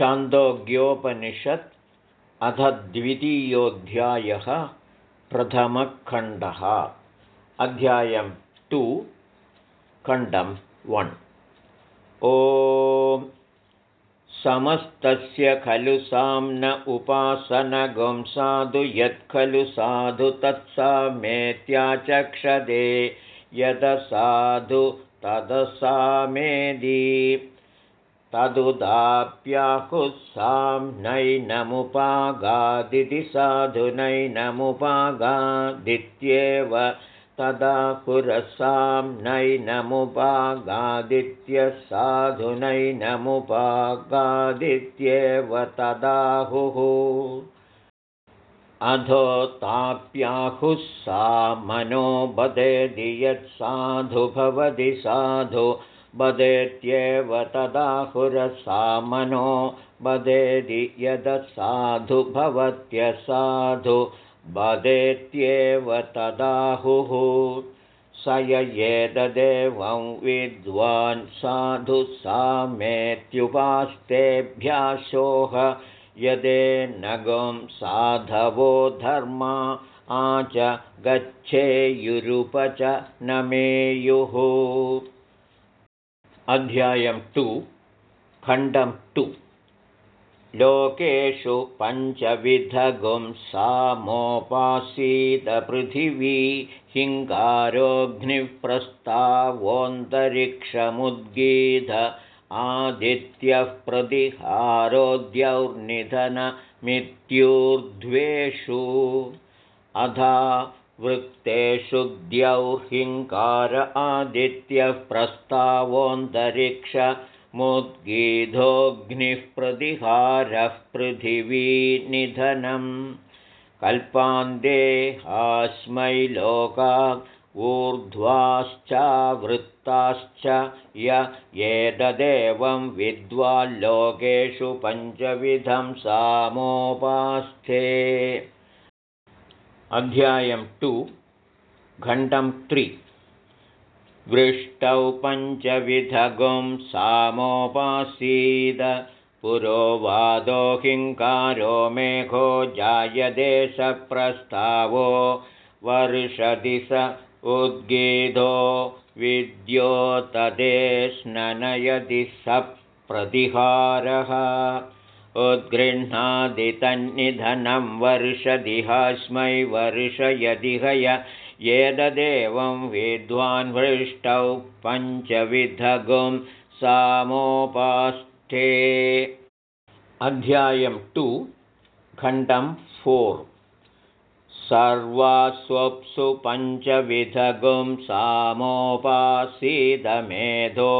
छान्दोग्योपनिषत् अथ द्वितीयोऽध्यायः प्रथमखण्डः। अध्यायं टु खण्डं वन्। ओ समस्तस्य खलु साम्न उपासनगं साधु यत्खलु साधु तत्सामेत्याचक्षदे यदसाधु तदसामेदि तदुदाप्याहुस्सां नैनमुपागादिति साधु नैनमुपागादित्येव तदा पुरसां नैनमुपागादित्यः साधु नैनमुपागादित्येव तदाहुः अधो ताप्याहुः सा मनो बदेदि यत्साधु भवति साधु बदेत्येव तदाहुरसामनो बदेदि यदसाधु भवत्यसाधु बदेत्येव तदाहुः स येतदेवं विद्वान् साधु सामेत्युपास्तेभ्याशोह यदेनगं साधवो धर्मा आच गच्छेयुरुपच नमेयुः अध्यायं टु खण्डं टु। लोकेषु पञ्चविधगुं सामोपासीदपृथिवी हिङ्गारोऽग्निप्रस्तावोऽन्तरिक्षमुद्गीध आदित्यः प्रतिहारोद्यौर्निधनमित्यूर्ध्वेषु अधा वृत्तेषु द्यौहिङ्कार आदित्यः प्रस्तावोऽन्तरिक्षमुद्गीधोऽग्निः प्रतिहारः पृथिवीनिधनं कल्पान्देहास्मै लोका ऊर्ध्वाश्चावृत्ताश्च य एतदेवं विद्वाल्लोकेषु पञ्चविधं सामोपास्थे अध्यायं टु घण्टं त्रि। वृष्टौ पञ्चविधगुं सामोपासीद पुरोवादोहिङ्कारो मेघो जायदेशप्रस्तावो वर्षदि स उद्गीधो विद्योतदे स्ननयदि स प्रतिहारः उद्गृह्णादितन्निधनं वर्षदिहास्मै वर्षयदिहय एतदेवं विद्वान् वृष्टौ पञ्चविधगुं सामोपाष्ठे अध्यायं टु खण्डं फोर्। सर्वास्वप्सु पञ्चविधगुं सामोपासीदमेधो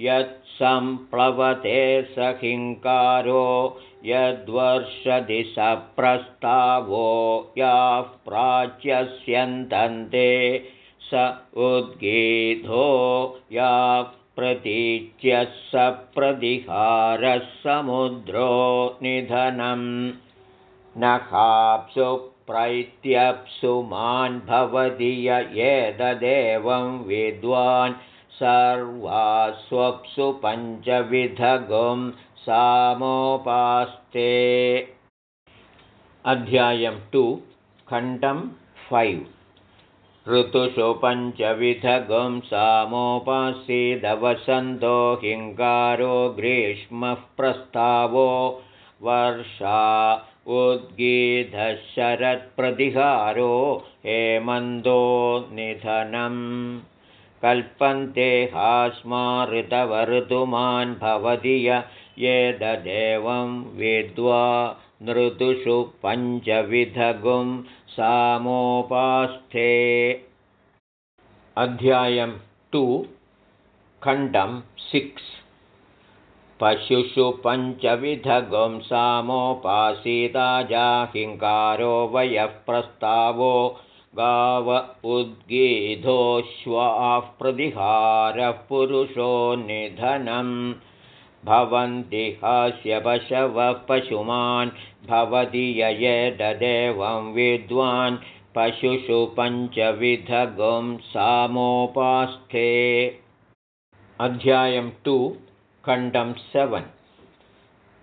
यत् सम्प्लवते स हिङ्कारो यद्वर्षदि स प्रस्तावो याः प्राच्यस्यन्तन्ते स उद्गीधो या प्रतीच्य स प्रतिहारः समुद्रो निधनं न काप्सु प्रैत्यप्सु मान् भवति एतदेवं विद्वान् सर्वास्वप्सु पञ्चविधगुं सामोपास्ते। अध्यायं टु खण्डं फैव्। ऋतुषु पञ्चविधगुं सामोपासीदवसन्तो हिङ्गारो ग्रीष्मः प्रस्तावो वर्षा उद्गीधशरत्प्रतिहारो हेमन्दो निधनम् कल्पन्ते हास्माऋतवर्तुमान् भवति य एतदेवं विद्वा नृतुषु पञ्चविधगुं सामोपास्थे। अध्यायं टु खण्डं सिक्स्। पशुषु पञ्चविधगुं सामोपासीताजाहिङ्कारो वयः प्रस्तावो गाव उद्गीधोश्वाः प्रतिहारः पुरुषो निधनं। भवन्ति हास्य पशवः पशुमान् भवति ययेदेवं विद्वान् पशुषु पञ्चविधगुं सामोपास्थे। अध्यायं टु खण्डं सेवन्।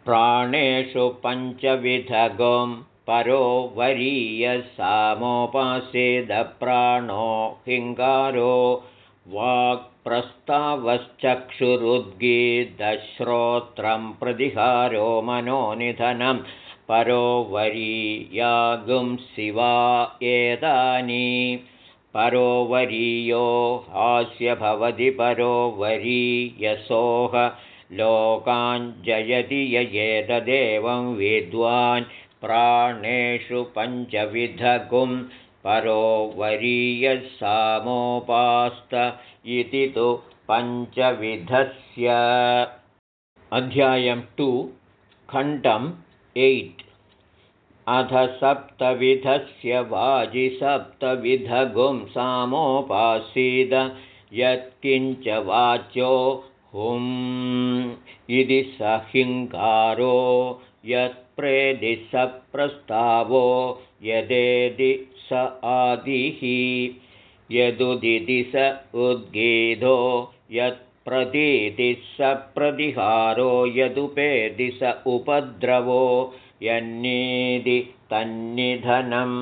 प्राणेषु पञ्चविधगुं परो वरीयसामोपासेदप्राणो हिङ्गारो वाक्प्रस्तावश्चक्षुरुद्गीतश्रोत्रं प्रतिहारो मनोनिधनं परो वरीयागुं शिवा एतानि परो वरीयो हास्य भवति परो वरीयसोः लोकाञ्जयति ययेतदेवं विद्वान् प्राणेषु पञ्चविधगुं परो वरीयसामोपास्त इति तु पञ्चविधस्य। अध्यायं टु खण्डम् एय्ट्। अथ सप्तविधस्य वाजिसप्तविधगुं सामोपासीद यत्किञ्च वाच्यो हुम्। इति सहिङ्कारो यत्प्रेदि स प्रस्तावो यदेदि स आदिः यदुदिति स उद्गीधो यत्प्रतीतिः स प्रतिहारो यदुपेदि स उपद्रवो यन्नीदि तन्निधनं।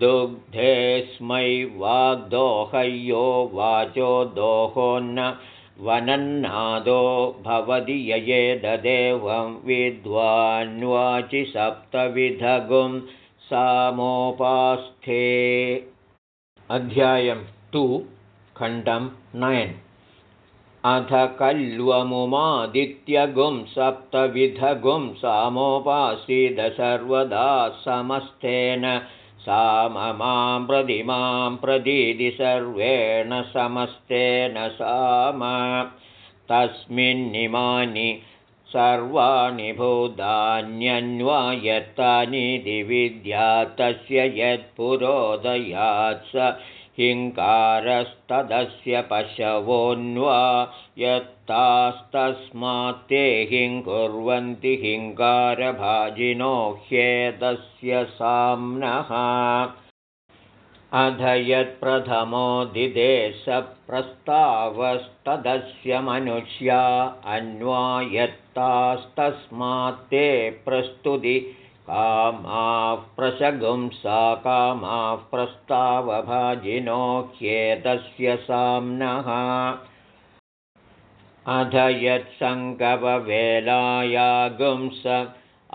दुग्धेऽस्मै वाग्दोहय्यो वाचो दोहोन्न वनन्नादो भवति ययेददेवं विद्वान्वाचि सप्तविधगुं सामोपास्थे। अध्यायं टु खण्डं नयन्। अथ कल्वमुमादित्यगुं सप्तविधगुं सामोपासीद सर्वदा समस्तेन साममां प्रतिमां प्रदीदि सर्वेण समस्तेन साम। तस्मिन्निमानि सर्वाणि भूतान्यन्वायत्तानि दिविद्या तस्य यत्पुरोदयात् स हिङ्कारस्तदस्य पशवोऽन्वा यत्तास्तस्मात्ते हिङ्कुर्वन्ति हिङ्कारभाजिनो ह्येदस्य साम्नः। अध यत्प्रथमो दिदेशप्रस्तावस्तदस्य मनुष्या अन्वायत्तास्तस्मात्ते प्रस्तुति कामाः प्रशगुंसा कामाः प्रस्तावभाजिनो ह्येतस्य साम्नः। अध यत्सङ्गववेलायागुंस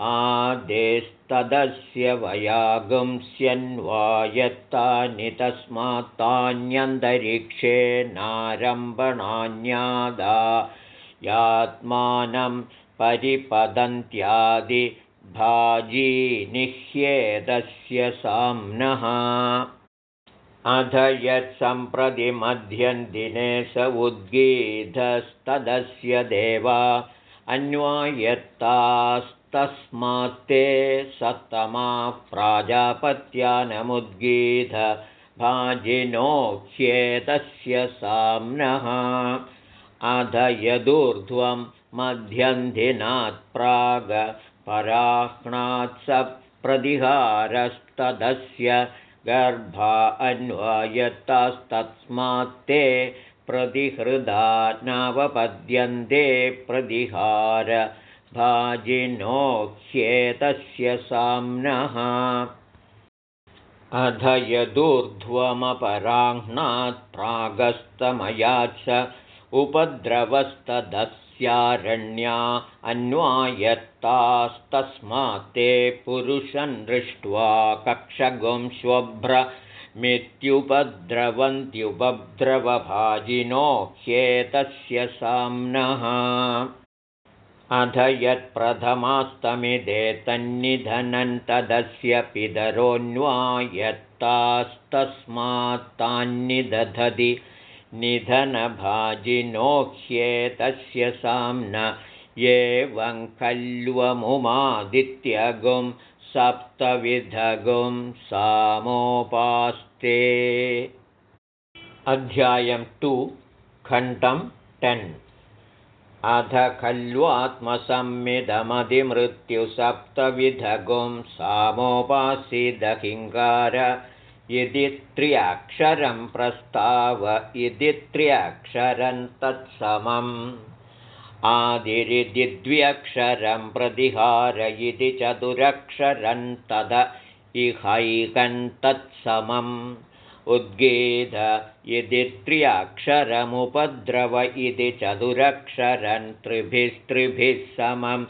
आदेस्तदस्य वयागुंस्यन्वायत्तानि तस्मात्तान्यन्तरिक्षे नारम्भणान्यादा यात्मानं परिपदन्त्यादि भाजीनिह्येदस्य साम्नः। अध यत्सम्प्रति मध्यन्दिने स उद्गीधस्तदस्य देवा अन्वायत्तास्तस्मात्ते सत्तमा प्राजापत्यानमुद्गीध भाजिनोह्येतस्य साम्नः। अध यदूर्ध्वं मध्यन्धिनात् प्राग प्रतिहारस्तदस्य गर्भा अन्वायत्तास्तस्मात्ते प्रतिहृदा नवपद्यन्ते प्रतिहार भाजिनोह्येतस्य साम्नः। अध यदूर्ध्वमपराह्नात् प्रागस्तमयात् स उपद्रवस्तदस्य स्यारण्या अन्वायत्तास्तस्मात्ते पुरुषं दृष्ट्वा कक्षगुंस्वभ्रमित्युपद्रवन्त्युपद्रवभाजिनो ह्येतस्य साम्नः। अध यत्प्रथमास्तमिदे तन्निधनन्तदस्य पितरोऽन्वायत्तास्तस्मात्तान्निदधति निधनभाजिनोह्येतस्य साम्न। एवं खल्वमुमादित्यगुं सप्तविधगुं सामोपास्ते। अध्यायं टु खण्डं टेन्। अध खल्वात्मसंमिदमधिमृत्युसप्तविधगुं सामोपासिदहिङ्गार इति प्रस्ताव इति त्र्यक्षरं तत्समम्। आदिरिदिद्व्यक्षरं प्रतिहार इति चतुरक्षरं तद इहैकन्तत्समम् उद्गीत इति त्र्यक्षरमुपद्रव इति चतुरक्षरं त्रिभिस्त्रिभिः समं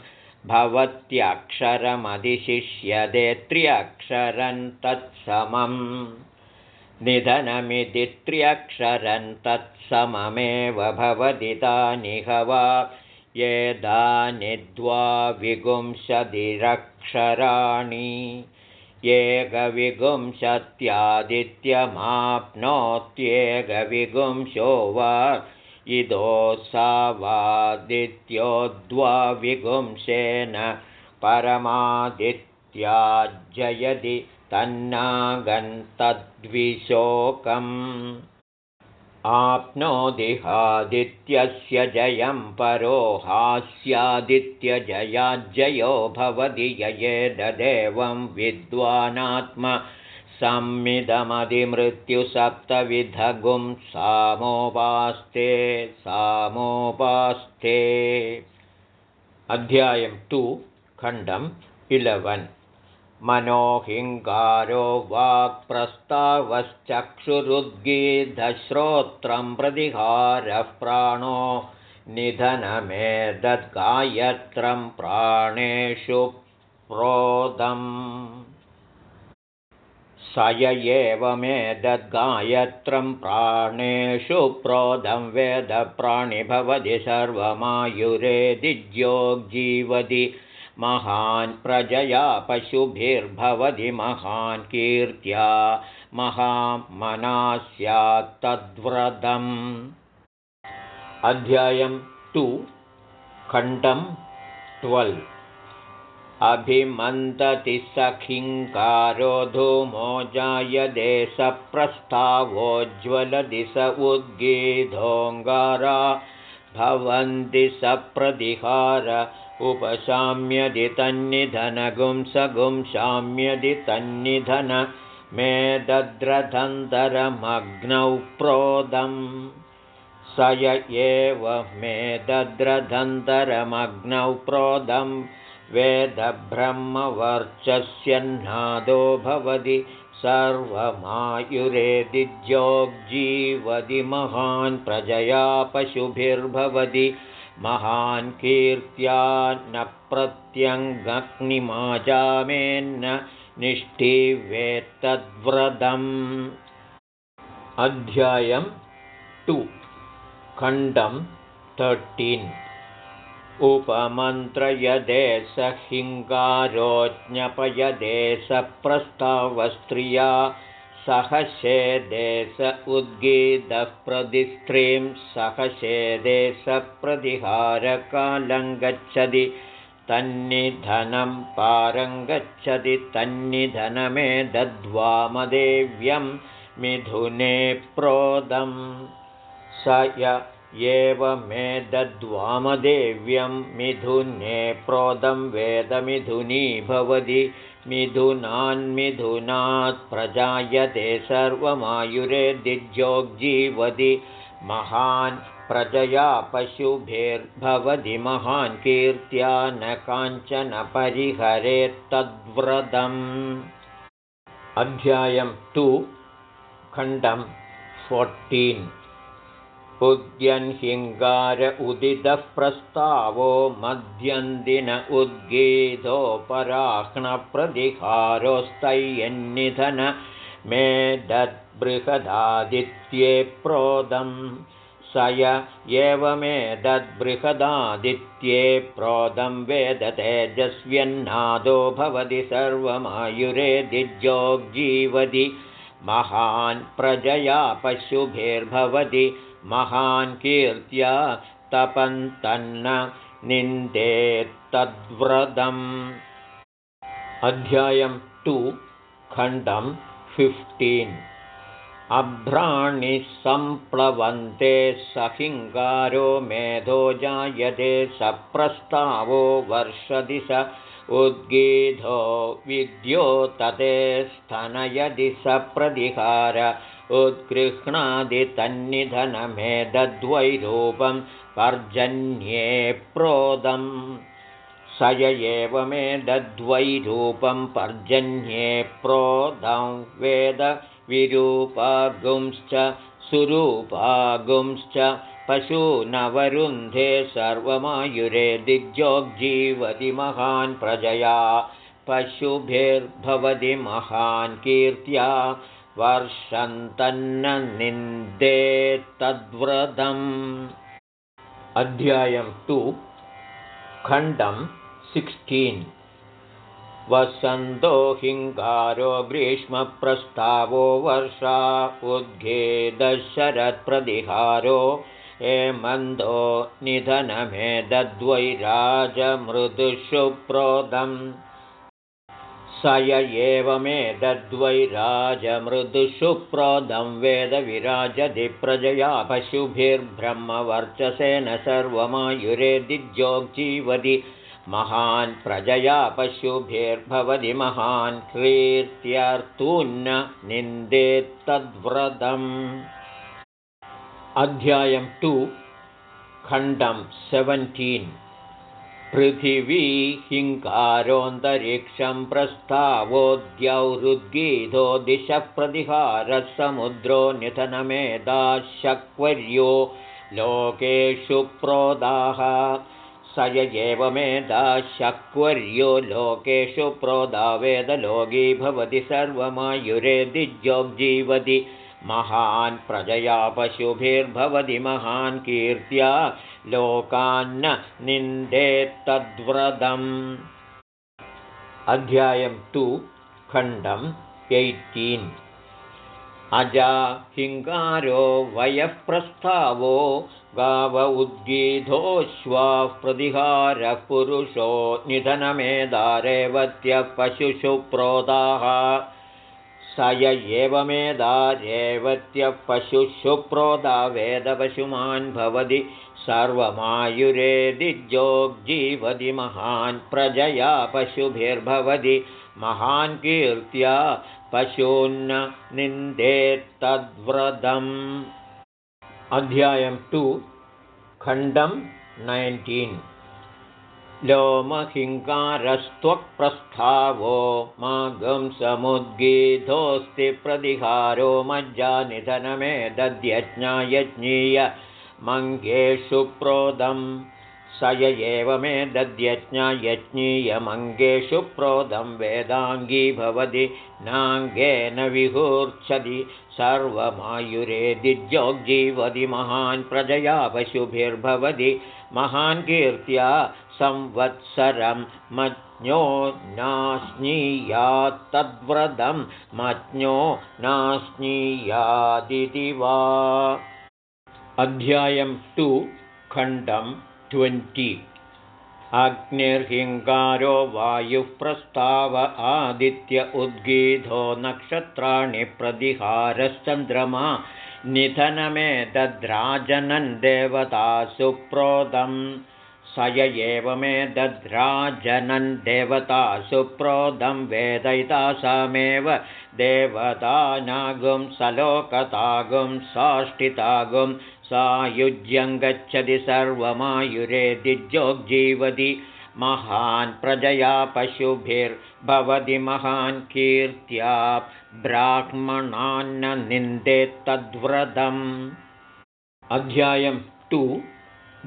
भवत्यक्षरमधिशिष्यते त्र्यक्षरं तत्समम् निधनमिति त्र्यक्षरं तत्सममेव भवति तानि ह वा येदानि द्वाविगुंशतिरक्षराणि एकविगुंशत्यादित्यमाप्नोत्येकविगुंशो वा इदोऽसावादित्यो द्वाविगुंशेन परमादित्याजयति तन्नागन्तद्विशोकम्। आप्नोदिहादित्यस्य जयं परो हास्यादित्यजयाज्जयो भवति ययेदेवं विद्वानात्म संमिदमधिमृत्युसप्तविधगुं सामोपास्ते सामोपास्ते। अध्यायं टु खण्डम् इलवन्। मनोहिङ्गारो वाक्प्रस्तावश्चक्षुरुद्गीधश्रोत्रं प्रतिहारः प्राणो निधनमेदद्गायत्रं प्राणेषु प्रोदम् स य एवमेतद्गायत्रं प्राणेषु प्रोदं वेदप्राणि भवति सर्वमायुरेदिज्योग्जीवति महान् प्रजया पशुभिर्भवति महान् कीर्त्या महामना स्यात्तद्व्रतम् अध्यायं टु खण्डं ट्वेल् अभिमन्दति सखिङ्कारो धूमो जायदे सप्रस्तावोज्ज्वलदि स उद्गीधोङ्गारा भवन्ति सप्रतिहार उपशाम्यदि तन्निधनगुंसगुं शाम्यदि तन्निधन मेदद्रधन्तरमग्नौ प्रोदम्। स य एव मेदद्रधन्तरमग्नौ प्रोदं वेदब्रह्मवर्चस्यह्नादो भवति सर्वमायुरेदिज्योग्जीवति महान् प्रजया पशुभिर्भवति महान् कीर्त्या न प्रत्यङ्गग्निमाजामेन्न निष्ठिवेत्तद्व्रतम्। अध्यायं टु खण्डं तर्टीन् उपमन्त्रयदे स हिङ्गारोज्ञपयदे स प्रस्तावस्त्रिया सहशेदे स उद्गीतः प्रतिस्त्रीं सहशेदे स प्रतिहारकालङ्गच्छति तन्निधनं पारङ्गच्छति तन्निधनमे दद्वामदेव्यं मिथुने प्रोदं स य एवमेदद्वामदेव्यं मिथुने प्रोदं वेदमिथुनी भवति। मिथुनान्मिथुनात् प्रजायते सर्वमायुरेदिज्योग्जीवति महान् प्रजया पशुभिर्भवति। महान् कीर्त्या न काञ्चन परिहरेत्तद्व्रतम् अध्यायं टु खण्डं फोर्टीन् उद्यन्हिङ्गार उदितः प्रस्तावो मध्यन्दिन उद्गीतोपराह्णप्रतिहारोस्तैयन्निधन मे दद्बृहदादित्ये प्रोदं स य एवमेतद्बृहदादित्ये प्रोदं वेदतेजस्व्यन्नादो भवति सर्वमायुरेदिज्योग्जीवति महान् प्रजया पशुभिर्भवति महान् कीर्त्या तपन्तन्न निन्देत्तद्व्रतम् अध्यायं टु खण्डं फिफ्टीन्। अभ्राणिः सम्प्लवन्ते सहिङ्गारो मेधो जायते सप्रस्तावो वर्षदि स उद्गीधो विद्यो तते स्तनयदि स प्रतिहार उद्गृह्णादितन्निधनमेदद्वैरूपं पर्जन्ये प्रोदम् स य एव मे दद्वैरूपं पर्जन्ये प्रोदं। वेदविरूपागुंश्च सुरूपागुंश्च पशूनवरुन्धे सर्वमायुरे दिग्जोग्जीवति महान् प्रजया। पशुभिर्भवति महान् कीर्त्या। वर्षन्तन्न निन्देत्तद्व्रतम् अध्यायं तु खण्डं सिक्स्टीन्। वसन्तो हिङ्गारो ग्रीष्मप्रस्तावो वर्षा उद्घेदशरत्प्रतिहारो हेमन्दो निधनमेदद्वैराजमृदुषुप्रोदम् स य एवमेतद्वैराजमृदुषुप्रोदं वेदविराजधिप्रजया पशुभिर्ब्रह्मवर्चसेन सर्वमायुरे दिज्योग्जीवति महान् प्रजया पशुभिर्भवति महान् कीर्त्यर्थून्न निन्देत्तद्व्रतम् अध्यायं टु खण्डं सेवन्टीन्। पृथिवी हिङ्कारोऽन्तरिक्षं प्रस्तावोद्यौरुद्गीधो दिशः प्रतिहारः समुद्रो निधनमेधाशक्वर्यो लोकेषु प्रोदाः। स य एव मेधाशक्वर्यो लोकेषु प्रोदावेदलोगी भवति सर्वमायुरे दिज्योग्जीवति महान् प्रजया पशुभिर्भवति महान् कीर्त्या लोकान्न निन्देत्तद्व्रतम् अध्यायं तु खण्डम् एय्टीन्। अजा हिङ्गारो वयः प्रस्तावो गाव उद्गीधोऽश्वाः प्रतिहारः पुरुषो निधनमेदारेवत्यः पशुषु प्रोदाः स य एवमेदारेवत्यः पशुषु प्रोदा वेदपशुमान् भवति सर्वमायुरेदिज्योग्जीवति महान् प्रजया पशुभिर्भवति महान् कीर्त्या पशून्न निन्देत्तद्व्रतम्। अध्यायं टु खण्डं नैन्टीन् लोमहिङ्कारस्त्वक्प्रस्थावो मागं समुद्गीधोऽस्ति प्रतिहारो मज्जानिधनमे दद्यज्ञायज्ञीय मङ्गेषु प्रोदं। स य एव मे दद्यज्ञायज्ञीयमङ्गेषु प्रोदं। वेदाङ्गी भवति नाङ्गेन विहूर्च्छति। सर्वमायुरे दिज्योग्जीवति महान् प्रजया पशुभिर्भवति महान् कीर्त्या संवत्सरं मज्ञो नास्नीयात्तद्व्रतं मज्ञो नास्नीयादिति वा। अध्यायं टु खण्डं ट्वेण्टि। अग्निर्हिङ्गारो वायुः प्रस्ताव आदित्य उद्गीधो नक्षत्राणि प्रतिहारश्चन्द्रमा निधनमेतद्राजनन् देवतासु प्रोदम् स य एव मे दद्राजनन् देवतासु प्रोदं वेदयितासामेव देवतानागुं सलोकतागुं साष्टितागुं सायुज्यं गच्छति सर्वमायुरे दिज्योग्जीवति महान् प्रजया पशुभिर्भवति महान् कीर्त्या ब्राह्मणान्न निन्देत्तद्व्रतम् अध्यायं टु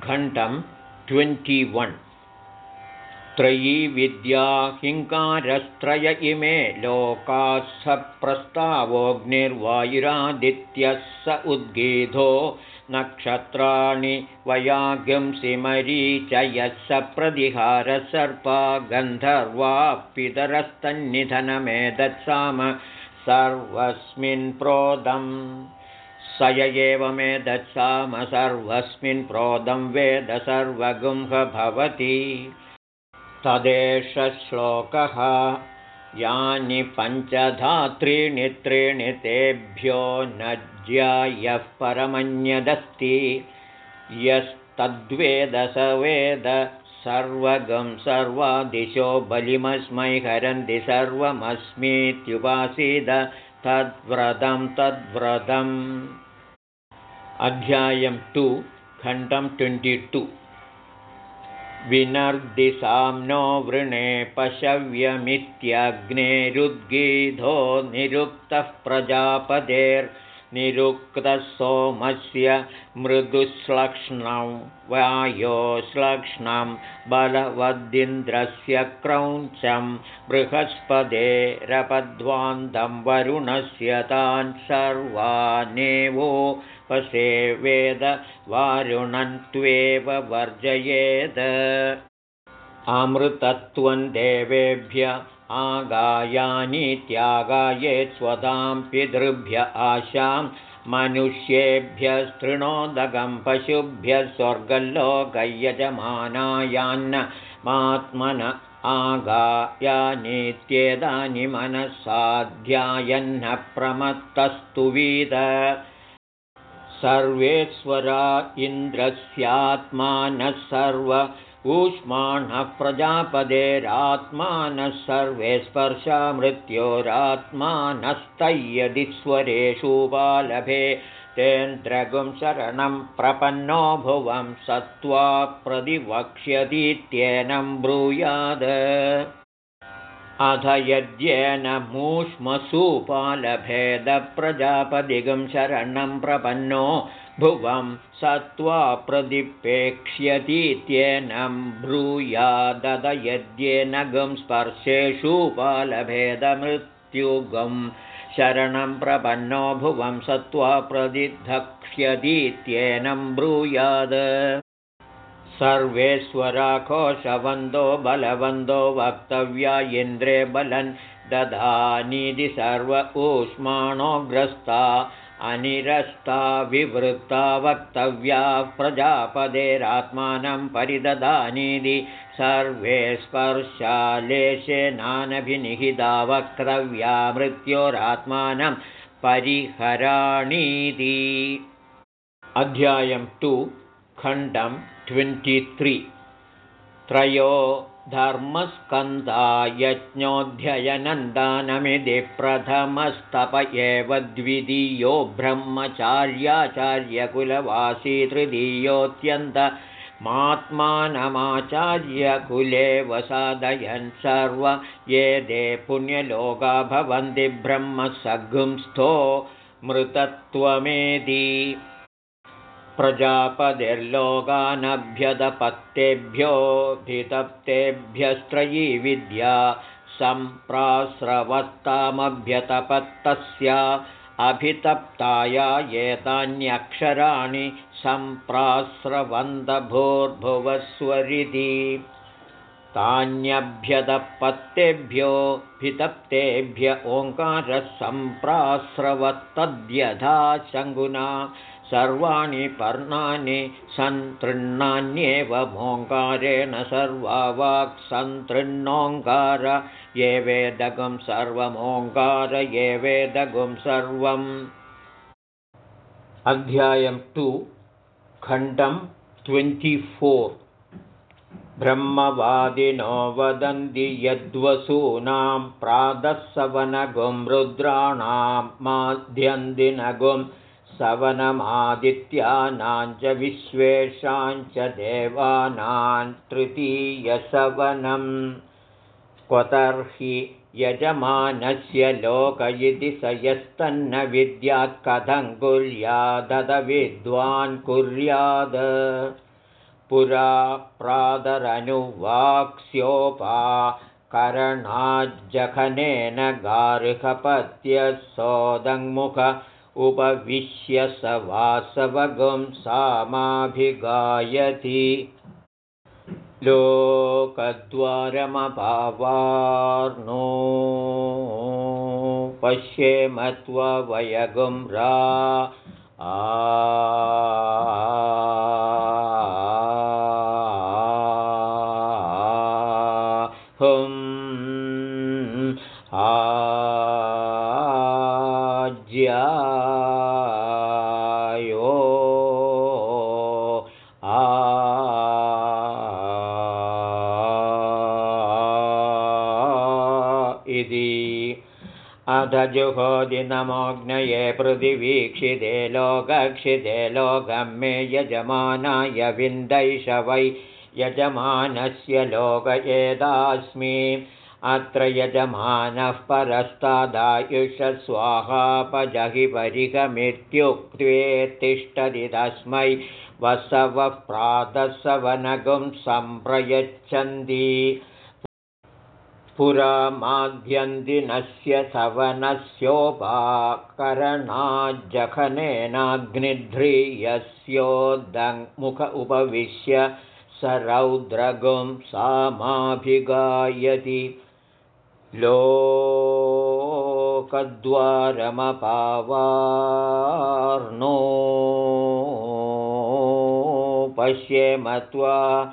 घण्टं ट्वेण्टि वन् त्रयी विद्या हिङ्कारस्त्रय इमे लोकाः प्रस्तावोऽग्निर्वायुरादित्यः स उद्गीधो नक्षत्राणि वयागंसि मरीचयः स प्रतिहारसर्पा गन्धर्वा पितरस्तन्निधनमेदत्साम सर्वस्मिन् प्रोदम् य एव मेदत्साम सर्वस्मिन् प्रोदं वेद सर्वगुंह भवति। तदेष श्लोकः यानि पञ्चधा त्रीणि तेभ्यो न ज्यायः परमन्यदस्ति। यस्तद्वेद स वेद सर्वगं सर्वादिशो बलिमस्मै हरन्ति सर्वमस्मीत्युपासीद तद्व्रतं तद्व्रतम् अध्यायं टु खण्डं ट्वेण्टि टु। विनर्दिसाम्नो वृणे पशव्यमित्यग्नेरुद्गीधो निरुक्तः प्रजापतेर्निरुक्तः सोमस्य मृदुश्लक्ष्णं वायोश्लक्ष्णं बलवदिन्द्रस्य क्रौञ्चं बृहस्पदेरपध्वान्तं वरुणस्य तान् सर्वानेवो वेद वारुणन्त्वेव वर्जयेत् अमृतत्वं देवेभ्य आगायानीत्यागायेत् स्वदां पितृभ्य आशां मनुष्येभ्यस्तृणोदगं पशुभ्यः स्वर्गल्लोकयजमानायान्नमात्मन आगायानीत्येतानि मनःसाध्यायन्न प्रमत्तस्तु वीद सर्वेश्वरा इन्द्रस्यात्मानः सर्व ऊष्माणः प्रजापदेरात्मानः सर्वे स्पर्शा मृत्योरात्मानस्तय्यदिस्वरेषुपालभे तेन्द्रगुं शरणं प्रपन्नो भुवं सत्त्वा प्रतिवक्ष्यतीत्येनं ब्रूयाद अथ यद्येन मूष्मसूपालभेदप्रजापदिगं शरणं प्रपन्नो भुवं सत्त्वा प्रतिपेक्ष्यतीत्येनं ब्रूयादद यद्येन गं स्पर्शेषुपालभेदमृत्युगं शरणं प्रपन्नो भुवं सत्त्वा प्रतिधक्ष्यतीत्येनं ब्रूयाद सर्वेश्वराकोशवन्दो बलवन्दो वक्तव्या इन्द्रे बलन् दधानिधि सर्व ऊष्माणोग्रस्ता अनिरस्ता विवृत्ता वक्तव्या प्रजापदेरात्मानं परिदधानिधि सर्वे स्पर्शालेशेनानभिनिहिता वक्तव्या मृत्योरात्मानं परिहराणीति। अध्यायं टु खण्डं ट्वेण्टि त्रयो धर्मस्कन्दा यज्ञोऽध्ययनन्दानमिति प्रथमस्तप एव द्वितीयो ब्रह्मचार्याचार्यकुलवासी तृतीयोऽत्यन्तमात्मानमाचार्यकुले वसादयन् सर्व ये दे पुण्यलोका भवन्ति ब्रह्मसगुंस्थो मृतत्वमेति प्रजापतिर्लोकानभ्यतपत्तेभ्योऽभितप्तेभ्यस्त्रयी विद्या सम्प्रास्रवत्तामभ्यतपत्तस्य अभितप्ताया एतान्यक्षराणि सम्प्रास्रवन्दभूर्भुवस्वरिति तान्यभ्यतपत्तेभ्योऽभितप्तेभ्य ओङ्कारः सम्प्रास्रवत्तद्यथा शङ्गुना सर्वाणि पर्णानि सन्तृह्णान्येवमोङ्कारेण सर्वा वाक् सन्तृह्णोङ्कार ये वेदगं सर्वमोङ्कार ये वेदगुं सर्वम्। अध्यायं टु खण्डं ट्वेण्टिफोर्। ब्रह्मवादिनो वदन्ति यद्वसूनां प्रातःसवनगुं रुद्राणां माध्यन्दिनगुं सवनमादित्यानाञ्च विश्वेषाञ्च देवानां तृतीयसवनं क्वतर्हि यजमानस्य लोक इति स यस्तन्न विद्यात् कथं कुर्यादविद्वान् कुर्याद। पुरा प्रादरनुवाक्स्योपाकरणाज्जखनेन गार्हपत्यसोदङ्मुख उपविश्य स वासवगं सामाभिगायति। लोकद्वारमभावार्नो पश्येमत्ववयगुं रा इति अध जुहोदिनमोऽग्नये पृथिवीक्षिते लोकक्षिते लोकं मे यजमानाय विन्दैष वै यजमानस्य लोकयेदास्मि अत्र यजमानः परस्तादायुष स्वाहापजहि परिगमित्युक्त्वे तिष्ठति तस्मै वसवः प्रातःसवनगुं सम्प्रयच्छन्ति पुरा माध्यन्दिनस्य सवनस्योपाकरणाज्जखनेनाग्निध्रियस्योदङ्मुख उपविश्य स रौद्रगुं सामाभिगायति। लोकद्वारमपावार्णो पश्येम त्वा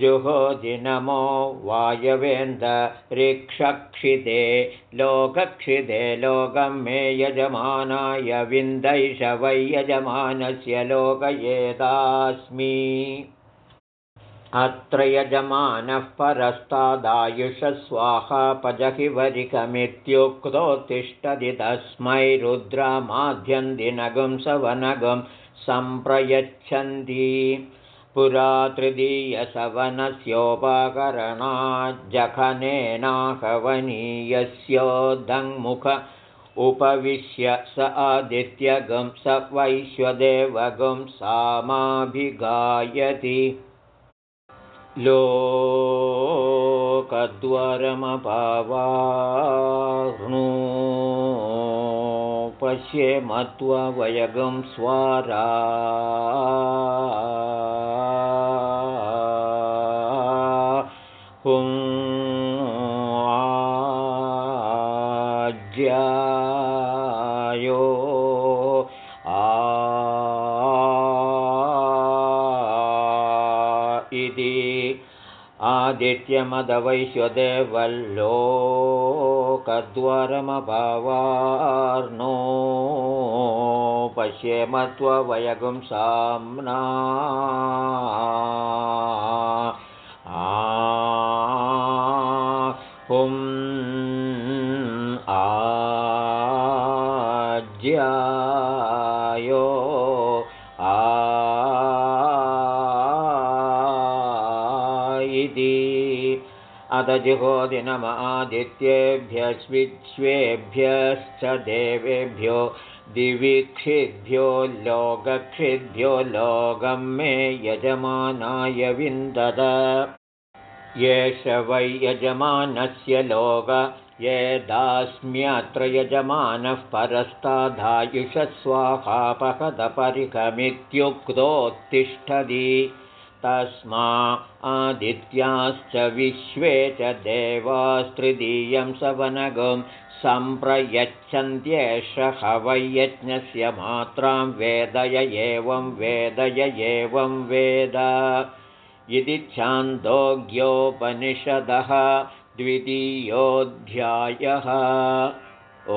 जुहोदिनमो वायवेन्दरिक्षक्षिते लोकक्षिते लोकं मे यजमानाय विन्दैष वै यजमानस्य लोकयेतास्मि अत्र यजमानः परस्तादायुष स्वाहापजहि वरिकमित्युक्तोत्तिष्ठति तस्मै रुद्रामाध्यन्दिनगं सवनगं सम्प्रयच्छन्ति पुरा तृतीयसवनस्योपाकरणाज्जखनेनाहवनीयस्योदङ्मुख उपविश्य स आदित्यगं स वैश्वदेवगं सामाभिगायति लोकद्वरमपावाणु पश्येमत्ववयगं स्वारा। हुं आज्यायो। आ इति आदित्यमदवैश्वदेवल्लोकद्वारमभवार्णो पश्येमत्ववयगुं साम्ना हुं आज्यायो। आ इति अदजिहोदिनमादित्येभ्यस्विश्वेभ्यश्च देवेभ्यो दिवीक्षिद्भ्यो लोकक्षिद्भ्यो लोकं मे यजमानाय विन्दद एष वै यजमानस्य लोक ये दास्म्यत्र यजमानः परस्ताधायुषस्वाहापहदपरिकमित्युक्तोत्तिष्ठति तस्मा आदित्याश्च विश्वे च देवास्तृतीयं सवनगं सम्प्रयच्छन्त्येष हवैयज्ञस्य मात्रां वेदय एवं वेदय एवं वेद। इति छान्दोग्योपनिषदः द्वितीयोऽध्यायः। ओ